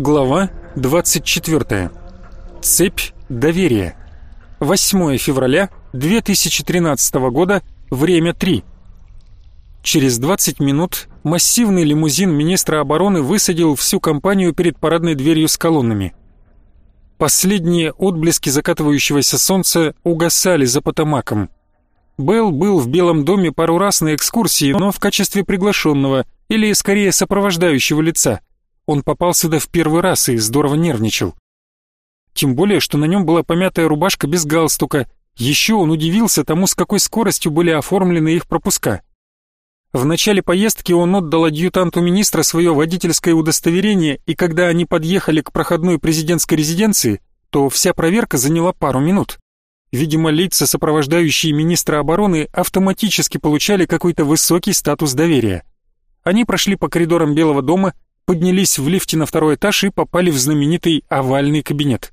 Глава 24. Цепь доверия. 8 февраля 2013 года, время 3. Через 20 минут массивный лимузин министра обороны высадил всю компанию перед парадной дверью с колоннами. Последние отблески закатывающегося солнца угасали за Потамаком. Белл был в Белом доме пару раз на экскурсии, но в качестве приглашенного, или скорее сопровождающего лица. Он попал сюда в первый раз и здорово нервничал. Тем более, что на нем была помятая рубашка без галстука. Еще он удивился тому, с какой скоростью были оформлены их пропуска. В начале поездки он отдал адъютанту министра свое водительское удостоверение, и когда они подъехали к проходной президентской резиденции, то вся проверка заняла пару минут. Видимо, лица, сопровождающие министра обороны, автоматически получали какой-то высокий статус доверия. Они прошли по коридорам Белого дома, поднялись в лифте на второй этаж и попали в знаменитый овальный кабинет.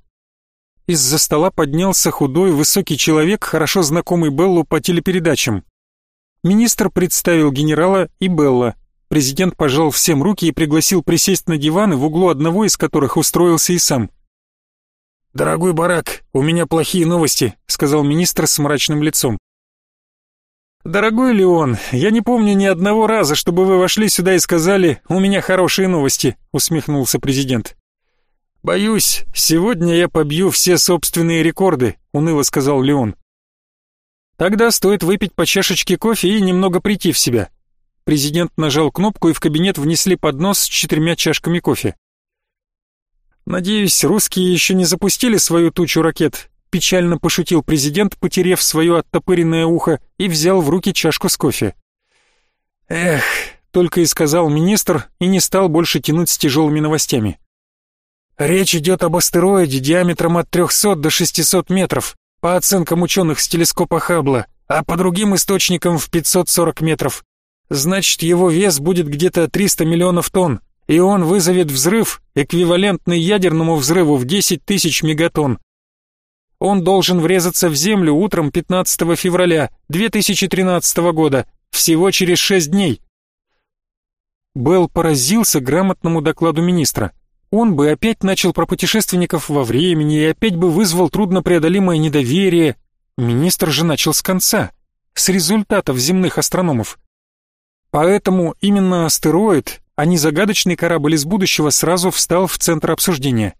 Из-за стола поднялся худой, высокий человек, хорошо знакомый Беллу по телепередачам. Министр представил генерала и Белла. Президент пожал всем руки и пригласил присесть на диваны, в углу одного из которых устроился и сам. «Дорогой барак, у меня плохие новости», — сказал министр с мрачным лицом. «Дорогой Леон, я не помню ни одного раза, чтобы вы вошли сюда и сказали «у меня хорошие новости», — усмехнулся президент. «Боюсь, сегодня я побью все собственные рекорды», — уныло сказал Леон. «Тогда стоит выпить по чашечке кофе и немного прийти в себя». Президент нажал кнопку, и в кабинет внесли поднос с четырьмя чашками кофе. «Надеюсь, русские еще не запустили свою тучу ракет?» Печально пошутил президент, потерев свое оттопыренное ухо, и взял в руки чашку с кофе. «Эх», — только и сказал министр, и не стал больше тянуть с тяжелыми новостями. «Речь идет об астероиде диаметром от 300 до 600 метров, по оценкам ученых с телескопа Хаббла, а по другим источникам в 540 метров. Значит, его вес будет где-то 300 миллионов тонн, и он вызовет взрыв, эквивалентный ядерному взрыву в 10 тысяч мегатонн. Он должен врезаться в Землю утром 15 февраля 2013 года, всего через 6 дней. Белл поразился грамотному докладу министра. Он бы опять начал про путешественников во времени и опять бы вызвал труднопреодолимое недоверие. Министр же начал с конца, с результатов земных астрономов. Поэтому именно астероид а не загадочный корабль из будущего сразу встал в центр обсуждения.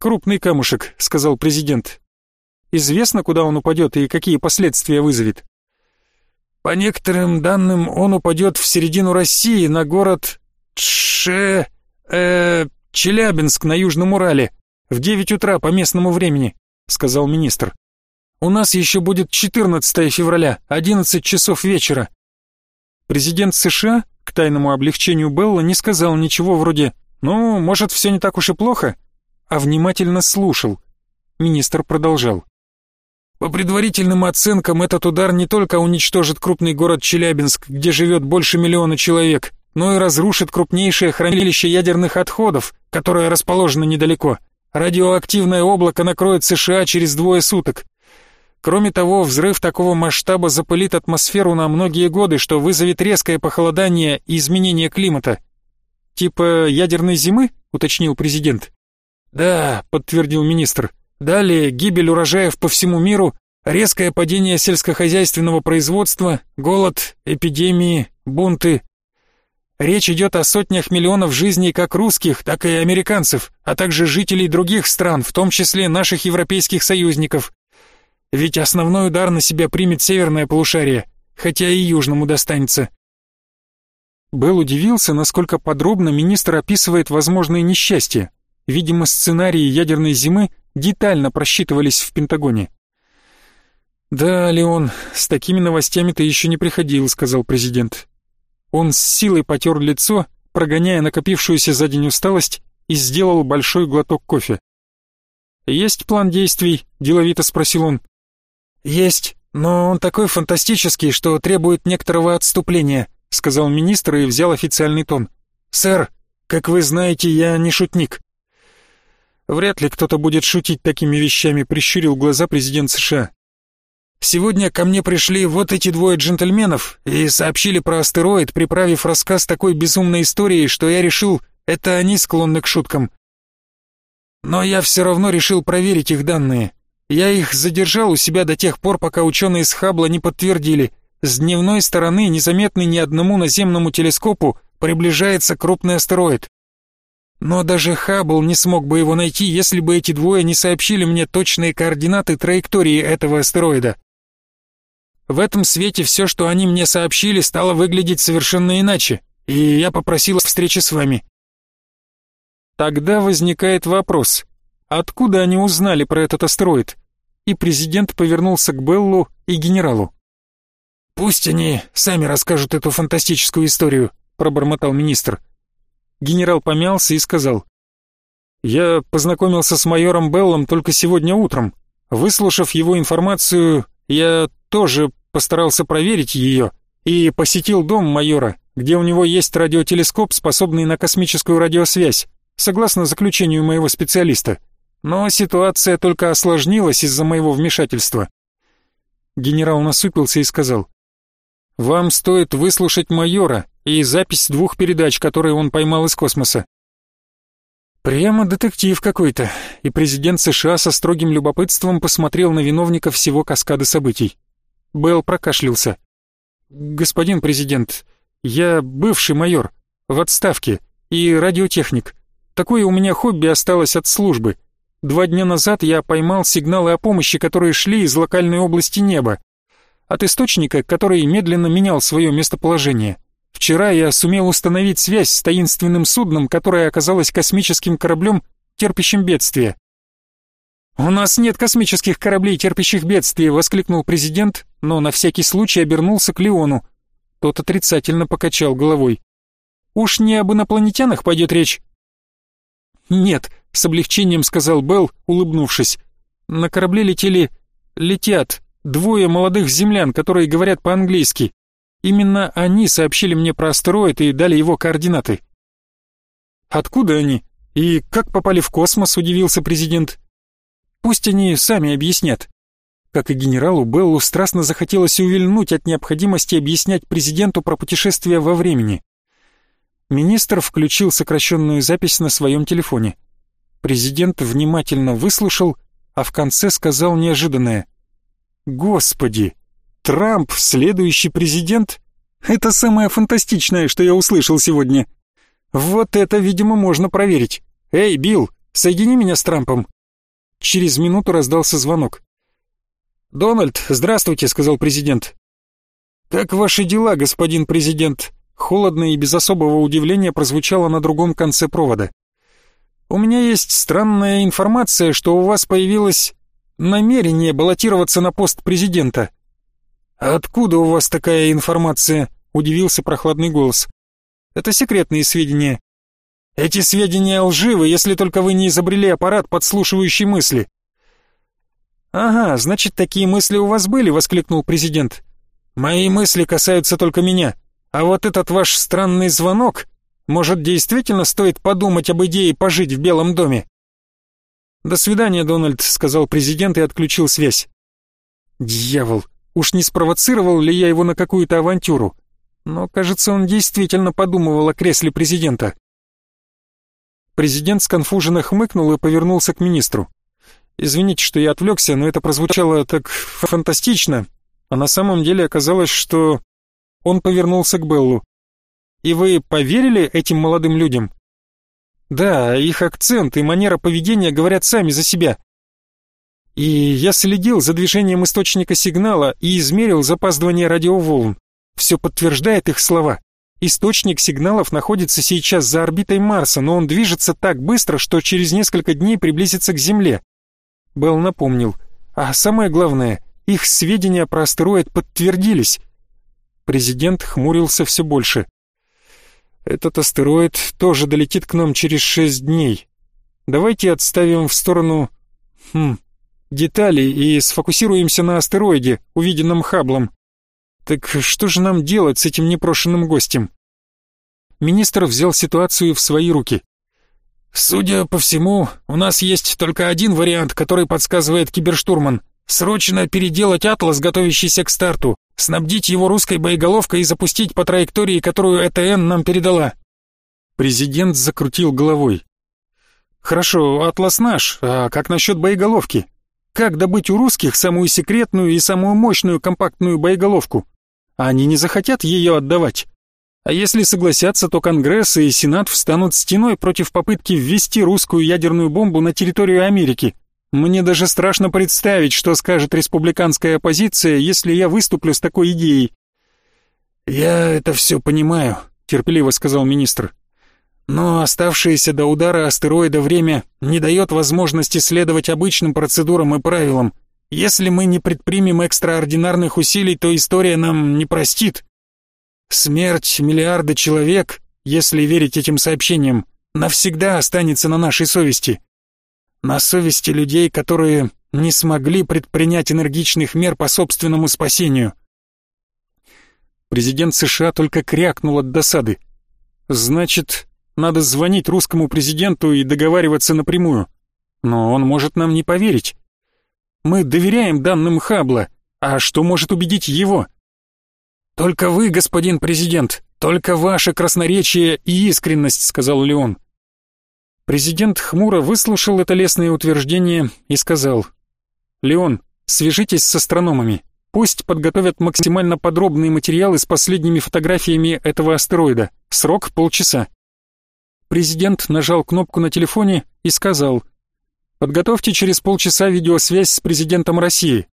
«Крупный камушек», — сказал президент. «Известно, куда он упадет и какие последствия вызовет?» «По некоторым данным, он упадет в середину России, на город Ше... э... Челябинск на Южном Урале, в девять утра по местному времени», — сказал министр. «У нас еще будет 14 февраля, 11 часов вечера». Президент США к тайному облегчению Белла не сказал ничего вроде «Ну, может, все не так уж и плохо», а внимательно слушал. Министр продолжал. По предварительным оценкам, этот удар не только уничтожит крупный город Челябинск, где живет больше миллиона человек, но и разрушит крупнейшее хранилище ядерных отходов, которое расположено недалеко. Радиоактивное облако накроет США через двое суток. Кроме того, взрыв такого масштаба запылит атмосферу на многие годы, что вызовет резкое похолодание и изменение климата. «Типа ядерной зимы?» — уточнил президент. «Да», — подтвердил министр. «Далее гибель урожаев по всему миру, резкое падение сельскохозяйственного производства, голод, эпидемии, бунты. Речь идет о сотнях миллионов жизней как русских, так и американцев, а также жителей других стран, в том числе наших европейских союзников. Ведь основной удар на себя примет северное полушарие, хотя и южному достанется. Белл удивился, насколько подробно министр описывает возможные несчастья. Видимо, сценарии ядерной зимы детально просчитывались в Пентагоне. «Да, Леон, с такими новостями ты еще не приходил», — сказал президент. Он с силой потер лицо, прогоняя накопившуюся за день усталость, и сделал большой глоток кофе. «Есть план действий?» — деловито спросил он. «Есть, но он такой фантастический, что требует некоторого отступления», сказал министр и взял официальный тон. «Сэр, как вы знаете, я не шутник». Вряд ли кто-то будет шутить такими вещами, прищурил глаза президент США. Сегодня ко мне пришли вот эти двое джентльменов и сообщили про астероид, приправив рассказ такой безумной историей, что я решил, это они склонны к шуткам. Но я все равно решил проверить их данные. Я их задержал у себя до тех пор, пока ученые с Хаббла не подтвердили. С дневной стороны, незаметный ни одному наземному телескопу, приближается крупный астероид. Но даже Хаббл не смог бы его найти, если бы эти двое не сообщили мне точные координаты траектории этого астероида. В этом свете все, что они мне сообщили, стало выглядеть совершенно иначе, и я попросил встречи с вами. Тогда возникает вопрос, откуда они узнали про этот астероид? И президент повернулся к Беллу и генералу. «Пусть они сами расскажут эту фантастическую историю», — пробормотал министр. Генерал помялся и сказал. «Я познакомился с майором Беллом только сегодня утром. Выслушав его информацию, я тоже постарался проверить ее и посетил дом майора, где у него есть радиотелескоп, способный на космическую радиосвязь согласно заключению моего специалиста. Но ситуация только осложнилась из-за моего вмешательства. Генерал насупился и сказал, «Вам стоит выслушать майора и запись двух передач, которые он поймал из космоса». Прямо детектив какой-то, и президент США со строгим любопытством посмотрел на виновника всего каскада событий. Белл прокашлялся. «Господин президент, я бывший майор, в отставке, и радиотехник. Такое у меня хобби осталось от службы. Два дня назад я поймал сигналы о помощи, которые шли из локальной области неба. От источника, который медленно менял свое местоположение. Вчера я сумел установить связь с таинственным судном, которое оказалось космическим кораблем, терпящим бедствие. «У нас нет космических кораблей, терпящих бедствие», — воскликнул президент, но на всякий случай обернулся к Леону. Тот отрицательно покачал головой. «Уж не об инопланетянах пойдет речь?» «Нет», — с облегчением сказал Белл, улыбнувшись. «На корабле летели... летят двое молодых землян, которые говорят по-английски. Именно они сообщили мне про астероид и дали его координаты». «Откуда они? И как попали в космос?» — удивился президент. «Пусть они сами объяснят». Как и генералу, Беллу страстно захотелось увильнуть от необходимости объяснять президенту про путешествие во времени. Министр включил сокращенную запись на своем телефоне. Президент внимательно выслушал, а в конце сказал неожиданное. «Господи! Трамп — следующий президент? Это самое фантастичное, что я услышал сегодня. Вот это, видимо, можно проверить. Эй, Билл, соедини меня с Трампом». Через минуту раздался звонок. «Дональд, здравствуйте», — сказал президент. «Как ваши дела, господин президент?» холодно и без особого удивления прозвучало на другом конце провода. «У меня есть странная информация, что у вас появилось намерение баллотироваться на пост президента». «Откуда у вас такая информация?» — удивился прохладный голос. «Это секретные сведения». «Эти сведения лживы, если только вы не изобрели аппарат, подслушивающий мысли». «Ага, значит, такие мысли у вас были», — воскликнул президент. «Мои мысли касаются только меня. А вот этот ваш странный звонок, может, действительно стоит подумать об идее пожить в Белом доме? До свидания, Дональд, сказал президент и отключил связь. Дьявол, уж не спровоцировал ли я его на какую-то авантюру? Но, кажется, он действительно подумывал о кресле президента. Президент сконфуженно хмыкнул и повернулся к министру. Извините, что я отвлекся, но это прозвучало так фантастично, а на самом деле оказалось, что он повернулся к Беллу. «И вы поверили этим молодым людям?» «Да, их акцент и манера поведения говорят сами за себя. И я следил за движением источника сигнала и измерил запаздывание радиоволн. Все подтверждает их слова. Источник сигналов находится сейчас за орбитой Марса, но он движется так быстро, что через несколько дней приблизится к Земле. Белл напомнил. А самое главное, их сведения про астероид подтвердились. Президент хмурился все больше. «Этот астероид тоже долетит к нам через шесть дней. Давайте отставим в сторону... Хм... Детали и сфокусируемся на астероиде, увиденном Хаблом. Так что же нам делать с этим непрошенным гостем?» Министр взял ситуацию в свои руки. «Судя по всему, у нас есть только один вариант, который подсказывает киберштурман. Срочно переделать «Атлас», готовящийся к старту снабдить его русской боеголовкой и запустить по траектории, которую ЭТН нам передала. Президент закрутил головой. Хорошо, атлас наш, а как насчет боеголовки? Как добыть у русских самую секретную и самую мощную компактную боеголовку? Они не захотят ее отдавать. А если согласятся, то Конгресс и Сенат встанут стеной против попытки ввести русскую ядерную бомбу на территорию Америки. Мне даже страшно представить, что скажет республиканская оппозиция, если я выступлю с такой идеей. «Я это все понимаю», — терпеливо сказал министр. «Но оставшееся до удара астероида время не дает возможности следовать обычным процедурам и правилам. Если мы не предпримем экстраординарных усилий, то история нам не простит. Смерть миллиарда человек, если верить этим сообщениям, навсегда останется на нашей совести на совести людей, которые не смогли предпринять энергичных мер по собственному спасению. Президент США только крякнул от досады. Значит, надо звонить русскому президенту и договариваться напрямую. Но он может нам не поверить. Мы доверяем данным Хаббла, а что может убедить его? Только вы, господин президент, только ваше красноречие и искренность, сказал Леон. Президент хмуро выслушал это лестное утверждение и сказал, «Леон, свяжитесь с астрономами. Пусть подготовят максимально подробные материалы с последними фотографиями этого астероида. Срок полчаса». Президент нажал кнопку на телефоне и сказал, «Подготовьте через полчаса видеосвязь с президентом России.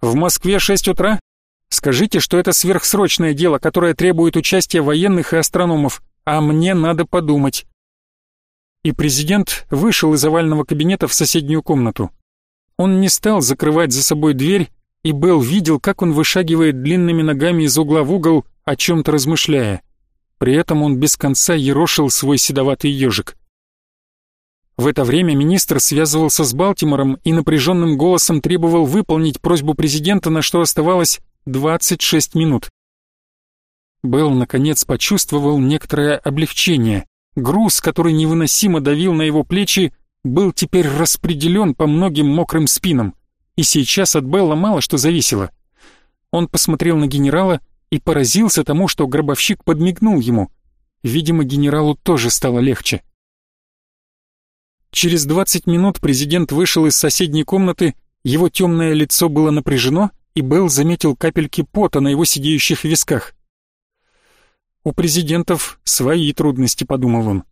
В Москве 6 утра? Скажите, что это сверхсрочное дело, которое требует участия военных и астрономов, а мне надо подумать и президент вышел из овального кабинета в соседнюю комнату. Он не стал закрывать за собой дверь, и Белл видел, как он вышагивает длинными ногами из угла в угол, о чем-то размышляя. При этом он без конца ерошил свой седоватый ежик. В это время министр связывался с Балтимором и напряженным голосом требовал выполнить просьбу президента, на что оставалось 26 минут. Белл, наконец, почувствовал некоторое облегчение. Груз, который невыносимо давил на его плечи, был теперь распределен по многим мокрым спинам, и сейчас от Белла мало что зависело. Он посмотрел на генерала и поразился тому, что гробовщик подмигнул ему. Видимо, генералу тоже стало легче. Через 20 минут президент вышел из соседней комнаты, его темное лицо было напряжено, и Белл заметил капельки пота на его сидеющих висках. «У президентов свои трудности», — подумал он.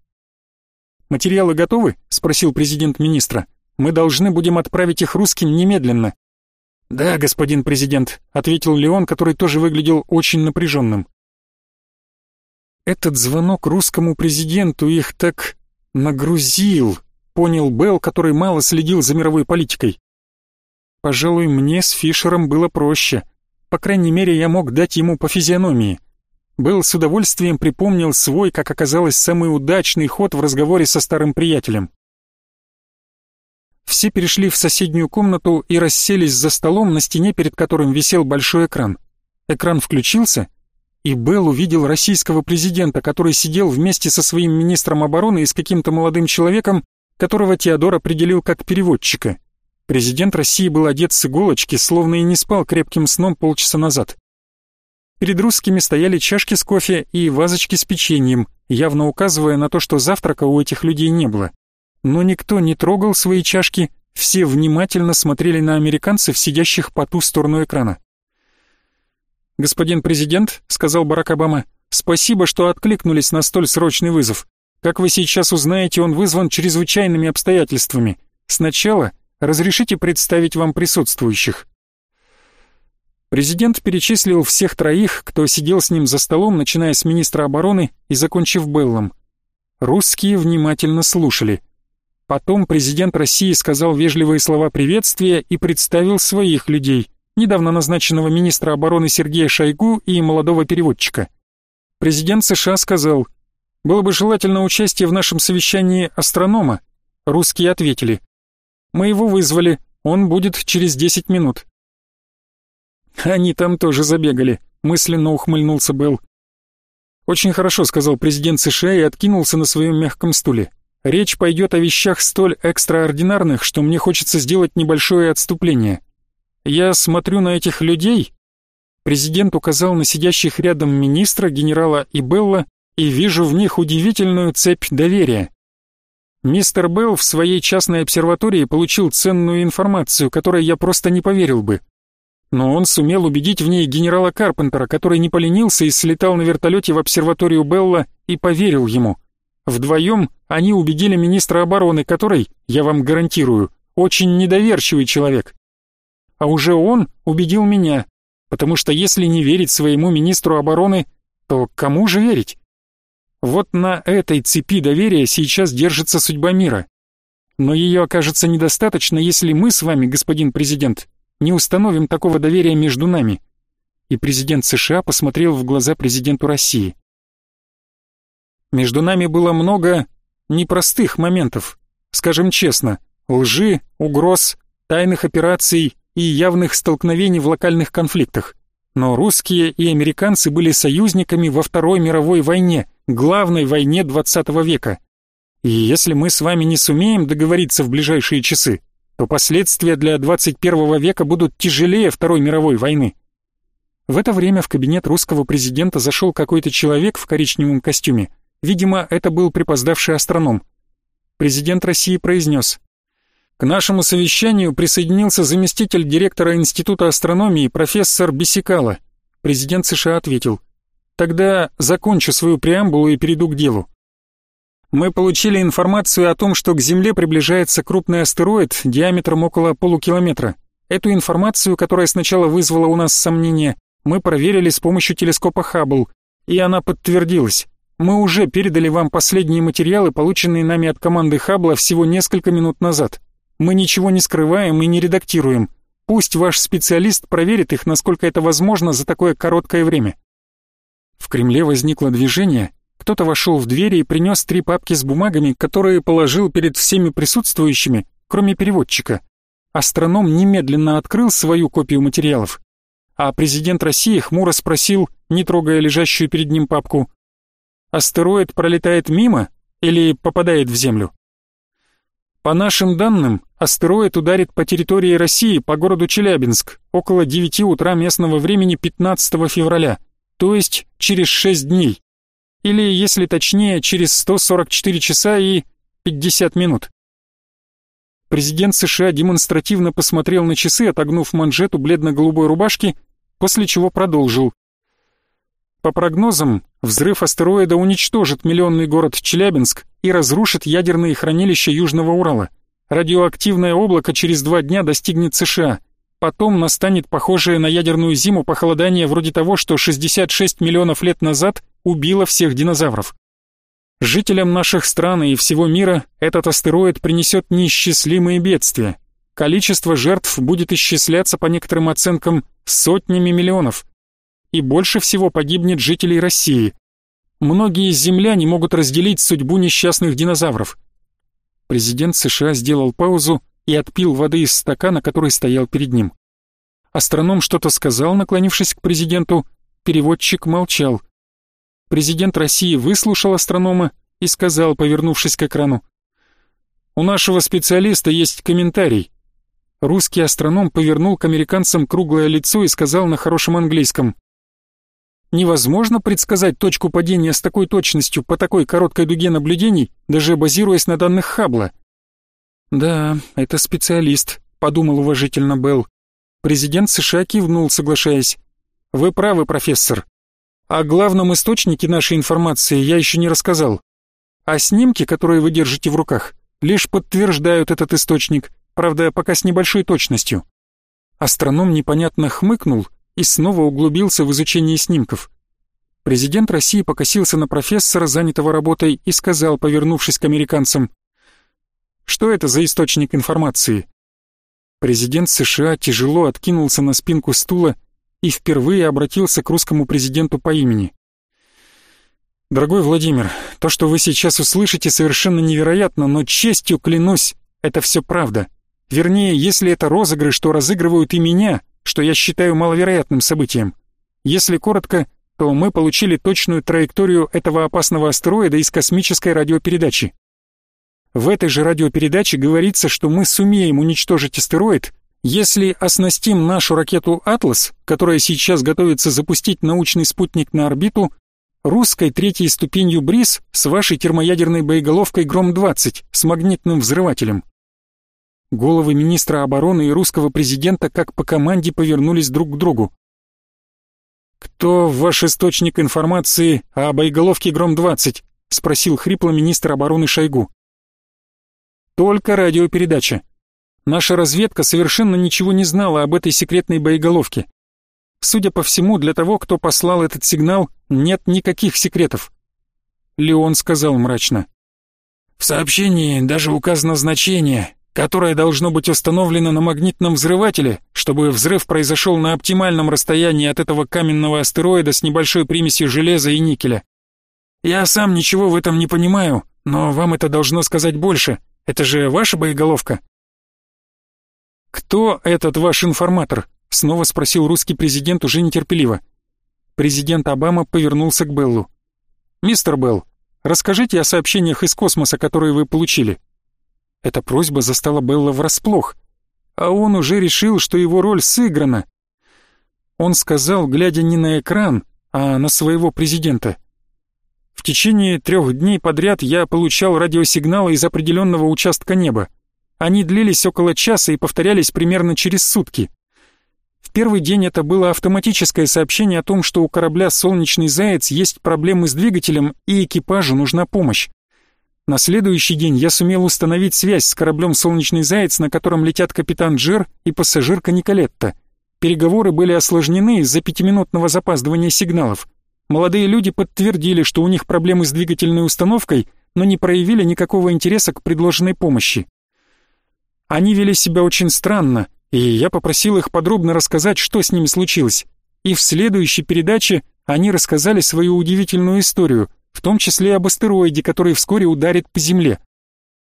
«Материалы готовы?» — спросил президент министра. «Мы должны будем отправить их русским немедленно». «Да, господин президент», — ответил Леон, который тоже выглядел очень напряженным. «Этот звонок русскому президенту их так нагрузил», — понял Белл, который мало следил за мировой политикой. «Пожалуй, мне с Фишером было проще. По крайней мере, я мог дать ему по физиономии». Был с удовольствием припомнил свой, как оказалось, самый удачный ход в разговоре со старым приятелем. Все перешли в соседнюю комнату и расселись за столом, на стене перед которым висел большой экран. Экран включился, и Белл увидел российского президента, который сидел вместе со своим министром обороны и с каким-то молодым человеком, которого Теодор определил как переводчика. Президент России был одет с иголочки, словно и не спал крепким сном полчаса назад. Перед русскими стояли чашки с кофе и вазочки с печеньем, явно указывая на то, что завтрака у этих людей не было. Но никто не трогал свои чашки, все внимательно смотрели на американцев, сидящих по ту сторону экрана. «Господин президент», — сказал Барак Обама, — «спасибо, что откликнулись на столь срочный вызов. Как вы сейчас узнаете, он вызван чрезвычайными обстоятельствами. Сначала разрешите представить вам присутствующих». Президент перечислил всех троих, кто сидел с ним за столом, начиная с министра обороны и закончив Беллом. Русские внимательно слушали. Потом президент России сказал вежливые слова приветствия и представил своих людей, недавно назначенного министра обороны Сергея Шойгу и молодого переводчика. Президент США сказал, «Было бы желательно участие в нашем совещании астронома». Русские ответили, «Мы его вызвали, он будет через 10 минут». Они там тоже забегали, мысленно ухмыльнулся Белл. Очень хорошо, сказал президент США и откинулся на своем мягком стуле. Речь пойдет о вещах столь экстраординарных, что мне хочется сделать небольшое отступление. Я смотрю на этих людей. Президент указал на сидящих рядом министра, генерала и Белла, и вижу в них удивительную цепь доверия. Мистер Белл в своей частной обсерватории получил ценную информацию, которой я просто не поверил бы. Но он сумел убедить в ней генерала Карпентера, который не поленился и слетал на вертолете в обсерваторию Белла и поверил ему. Вдвоем они убедили министра обороны, который, я вам гарантирую, очень недоверчивый человек. А уже он убедил меня, потому что если не верить своему министру обороны, то кому же верить? Вот на этой цепи доверия сейчас держится судьба мира. Но ее окажется недостаточно, если мы с вами, господин президент, не установим такого доверия между нами. И президент США посмотрел в глаза президенту России. Между нами было много непростых моментов, скажем честно, лжи, угроз, тайных операций и явных столкновений в локальных конфликтах. Но русские и американцы были союзниками во Второй мировой войне, главной войне 20 века. И если мы с вами не сумеем договориться в ближайшие часы, то последствия для 21 века будут тяжелее Второй мировой войны. В это время в кабинет русского президента зашел какой-то человек в коричневом костюме. Видимо, это был припоздавший астроном. Президент России произнес к нашему совещанию присоединился заместитель директора Института астрономии профессор Бисикала. Президент США ответил, «Тогда закончу свою преамбулу и перейду к делу. Мы получили информацию о том, что к Земле приближается крупный астероид диаметром около полукилометра. Эту информацию, которая сначала вызвала у нас сомнения, мы проверили с помощью телескопа Хаббл, и она подтвердилась. Мы уже передали вам последние материалы, полученные нами от команды Хаббла всего несколько минут назад. Мы ничего не скрываем и не редактируем. Пусть ваш специалист проверит их, насколько это возможно за такое короткое время. В Кремле возникло движение. Кто-то вошел в двери и принес три папки с бумагами, которые положил перед всеми присутствующими, кроме переводчика. Астроном немедленно открыл свою копию материалов. А президент России хмуро спросил, не трогая лежащую перед ним папку, «Астероид пролетает мимо или попадает в Землю?» По нашим данным, астероид ударит по территории России по городу Челябинск около 9 утра местного времени 15 февраля, то есть через 6 дней. Или, если точнее, через 144 часа и 50 минут. Президент США демонстративно посмотрел на часы, отогнув манжету бледно-голубой рубашки, после чего продолжил. По прогнозам, взрыв астероида уничтожит миллионный город Челябинск и разрушит ядерные хранилища Южного Урала. Радиоактивное облако через два дня достигнет США. Потом настанет похожее на ядерную зиму похолодание вроде того, что 66 миллионов лет назад убило всех динозавров. Жителям наших стран и всего мира этот астероид принесет неисчислимые бедствия. Количество жертв будет исчисляться по некоторым оценкам сотнями миллионов – и больше всего погибнет жителей России. Многие земляне могут разделить судьбу несчастных динозавров. Президент США сделал паузу и отпил воды из стакана, который стоял перед ним. Астроном что-то сказал, наклонившись к президенту, переводчик молчал. Президент России выслушал астронома и сказал, повернувшись к экрану, «У нашего специалиста есть комментарий». Русский астроном повернул к американцам круглое лицо и сказал на хорошем английском, Невозможно предсказать точку падения с такой точностью по такой короткой дуге наблюдений, даже базируясь на данных Хаббла. Да, это специалист, подумал уважительно Белл. Президент США кивнул, соглашаясь. Вы правы, профессор. О главном источнике нашей информации я еще не рассказал. А снимки, которые вы держите в руках, лишь подтверждают этот источник, правда, пока с небольшой точностью. Астроном непонятно хмыкнул, и снова углубился в изучение снимков. Президент России покосился на профессора, занятого работой, и сказал, повернувшись к американцам, «Что это за источник информации?» Президент США тяжело откинулся на спинку стула и впервые обратился к русскому президенту по имени. «Дорогой Владимир, то, что вы сейчас услышите, совершенно невероятно, но честью клянусь, это все правда. Вернее, если это розыгрыш, то разыгрывают и меня, что я считаю маловероятным событием. Если коротко, то мы получили точную траекторию этого опасного астероида из космической радиопередачи. В этой же радиопередаче говорится, что мы сумеем уничтожить астероид, если оснастим нашу ракету «Атлас», которая сейчас готовится запустить научный спутник на орбиту, русской третьей ступенью БРИЗ с вашей термоядерной боеголовкой Гром-20 с магнитным взрывателем. Головы министра обороны и русского президента как по команде повернулись друг к другу. «Кто ваш источник информации о боеголовке Гром-20?» — спросил хрипло министр обороны Шойгу. «Только радиопередача. Наша разведка совершенно ничего не знала об этой секретной боеголовке. Судя по всему, для того, кто послал этот сигнал, нет никаких секретов». Леон сказал мрачно. «В сообщении даже указано значение, которое должно быть установлено на магнитном взрывателе, чтобы взрыв произошел на оптимальном расстоянии от этого каменного астероида с небольшой примесью железа и никеля. Я сам ничего в этом не понимаю, но вам это должно сказать больше. Это же ваша боеголовка. Кто этот ваш информатор? снова спросил русский президент уже нетерпеливо. Президент Обама повернулся к Беллу. Мистер Белл, расскажите о сообщениях из космоса, которые вы получили. Эта просьба застала Белла врасплох, а он уже решил, что его роль сыграна. Он сказал, глядя не на экран, а на своего президента. В течение трех дней подряд я получал радиосигналы из определенного участка неба. Они длились около часа и повторялись примерно через сутки. В первый день это было автоматическое сообщение о том, что у корабля «Солнечный заяц» есть проблемы с двигателем и экипажу нужна помощь. На следующий день я сумел установить связь с кораблем «Солнечный заяц», на котором летят капитан Джер и пассажирка Николетта. Переговоры были осложнены из-за пятиминутного запаздывания сигналов. Молодые люди подтвердили, что у них проблемы с двигательной установкой, но не проявили никакого интереса к предложенной помощи. Они вели себя очень странно, и я попросил их подробно рассказать, что с ними случилось. И в следующей передаче они рассказали свою удивительную историю — в том числе об астероиде, который вскоре ударит по Земле.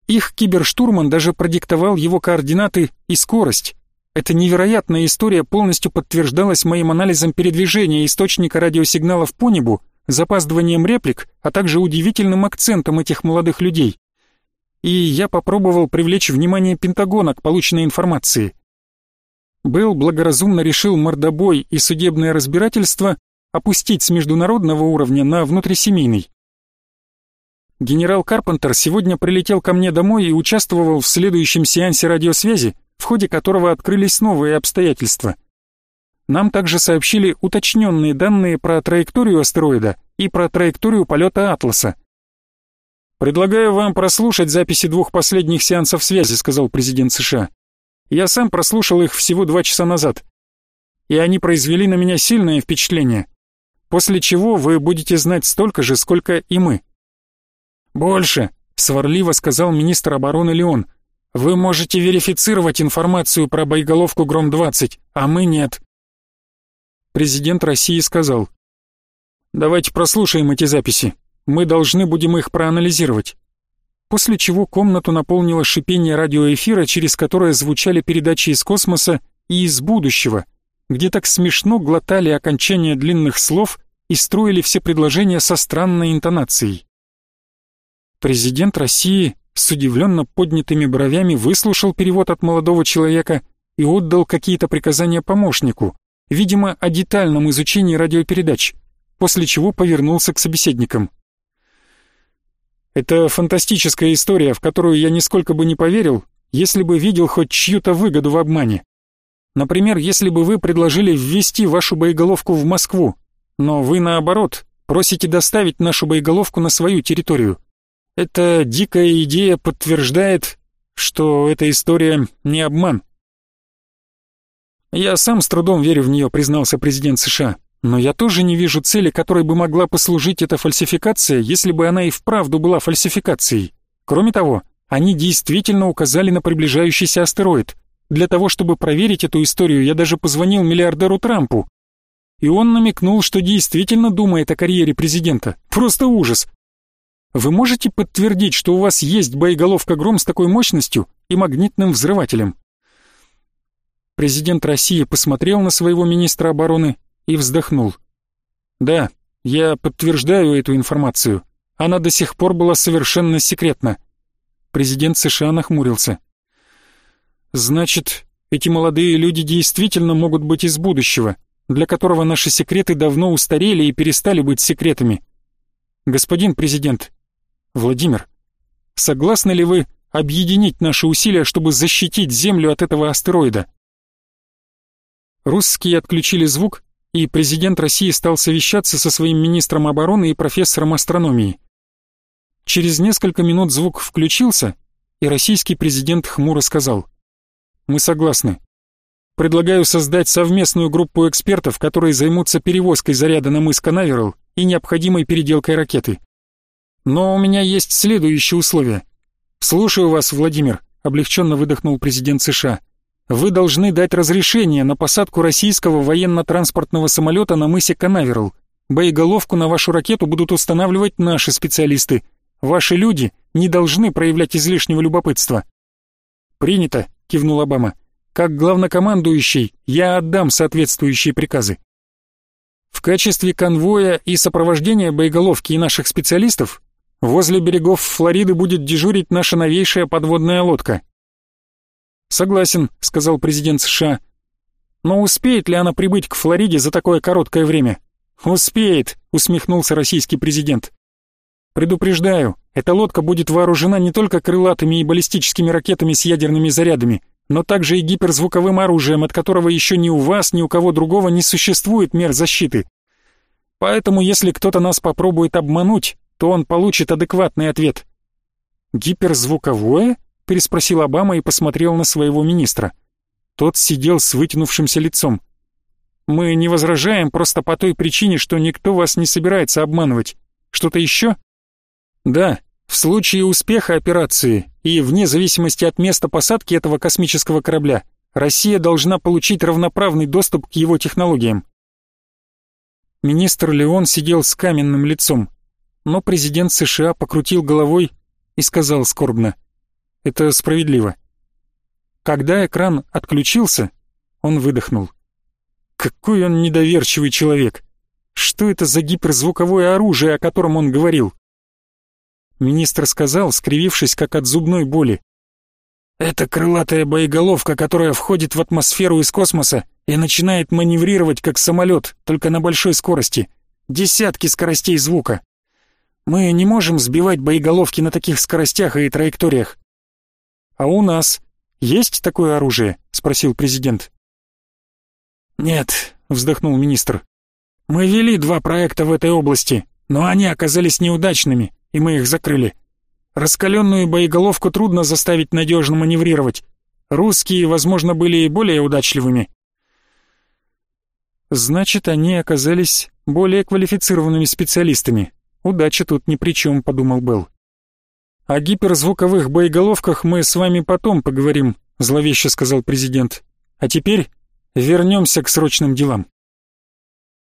Их киберштурман даже продиктовал его координаты и скорость. Эта невероятная история полностью подтверждалась моим анализом передвижения источника радиосигналов по небу, запаздыванием реплик, а также удивительным акцентом этих молодых людей. И я попробовал привлечь внимание Пентагона к полученной информации. Белл благоразумно решил мордобой и судебное разбирательство опустить с международного уровня на внутрисемейный. Генерал Карпентер сегодня прилетел ко мне домой и участвовал в следующем сеансе радиосвязи, в ходе которого открылись новые обстоятельства. Нам также сообщили уточненные данные про траекторию астероида и про траекторию полета Атласа. «Предлагаю вам прослушать записи двух последних сеансов связи», сказал президент США. «Я сам прослушал их всего два часа назад, и они произвели на меня сильное впечатление после чего вы будете знать столько же, сколько и мы». «Больше», — сварливо сказал министр обороны Леон. «Вы можете верифицировать информацию про боеголовку Гром-20, а мы нет». Президент России сказал. «Давайте прослушаем эти записи. Мы должны будем их проанализировать». После чего комнату наполнило шипение радиоэфира, через которое звучали передачи из космоса и из будущего — где так смешно глотали окончания длинных слов и строили все предложения со странной интонацией. Президент России с удивленно поднятыми бровями выслушал перевод от молодого человека и отдал какие-то приказания помощнику, видимо, о детальном изучении радиопередач, после чего повернулся к собеседникам. Это фантастическая история, в которую я нисколько бы не поверил, если бы видел хоть чью-то выгоду в обмане. Например, если бы вы предложили ввести вашу боеголовку в Москву, но вы, наоборот, просите доставить нашу боеголовку на свою территорию. Эта дикая идея подтверждает, что эта история не обман. Я сам с трудом верю в нее, признался президент США. Но я тоже не вижу цели, которой бы могла послужить эта фальсификация, если бы она и вправду была фальсификацией. Кроме того, они действительно указали на приближающийся астероид. Для того, чтобы проверить эту историю, я даже позвонил миллиардеру Трампу. И он намекнул, что действительно думает о карьере президента. Просто ужас. Вы можете подтвердить, что у вас есть боеголовка «Гром» с такой мощностью и магнитным взрывателем? Президент России посмотрел на своего министра обороны и вздохнул. Да, я подтверждаю эту информацию. Она до сих пор была совершенно секретна. Президент США нахмурился. Значит, эти молодые люди действительно могут быть из будущего, для которого наши секреты давно устарели и перестали быть секретами, Господин президент. Владимир, согласны ли вы объединить наши усилия, чтобы защитить Землю от этого астероида? Русские отключили звук, и президент России стал совещаться со своим министром обороны и профессором астрономии. Через несколько минут звук включился, и российский президент хмуро сказал «Мы согласны. Предлагаю создать совместную группу экспертов, которые займутся перевозкой заряда на мыс Канаверал и необходимой переделкой ракеты. Но у меня есть следующие условия. Слушаю вас, Владимир, облегченно выдохнул президент США. Вы должны дать разрешение на посадку российского военно-транспортного самолета на мысе Канаверал. Боеголовку на вашу ракету будут устанавливать наши специалисты. Ваши люди не должны проявлять излишнего любопытства. Принято, кивнул Обама. Как главнокомандующий я отдам соответствующие приказы. В качестве конвоя и сопровождения боеголовки и наших специалистов возле берегов Флориды будет дежурить наша новейшая подводная лодка. Согласен, сказал президент США. Но успеет ли она прибыть к Флориде за такое короткое время? Успеет, усмехнулся российский президент. Предупреждаю, эта лодка будет вооружена не только крылатыми и баллистическими ракетами с ядерными зарядами, но также и гиперзвуковым оружием, от которого еще ни у вас, ни у кого другого не существует мер защиты. Поэтому, если кто-то нас попробует обмануть, то он получит адекватный ответ. «Гиперзвуковое?» — переспросил Обама и посмотрел на своего министра. Тот сидел с вытянувшимся лицом. «Мы не возражаем просто по той причине, что никто вас не собирается обманывать. Что-то еще?» «Да, в случае успеха операции и вне зависимости от места посадки этого космического корабля, Россия должна получить равноправный доступ к его технологиям. Министр Леон сидел с каменным лицом, но президент США покрутил головой и сказал скорбно, «Это справедливо». Когда экран отключился, он выдохнул. Какой он недоверчивый человек! Что это за гиперзвуковое оружие, о котором он говорил? Министр сказал, скривившись как от зубной боли. «Это крылатая боеголовка, которая входит в атмосферу из космоса и начинает маневрировать как самолет, только на большой скорости. Десятки скоростей звука. Мы не можем сбивать боеголовки на таких скоростях и траекториях». «А у нас есть такое оружие?» — спросил президент. «Нет», — вздохнул министр. «Мы вели два проекта в этой области, но они оказались неудачными и мы их закрыли. Раскаленную боеголовку трудно заставить надежно маневрировать. Русские, возможно, были и более удачливыми. Значит, они оказались более квалифицированными специалистами. Удача тут ни при чем, подумал Белл. О гиперзвуковых боеголовках мы с вами потом поговорим, зловеще сказал президент. А теперь вернемся к срочным делам.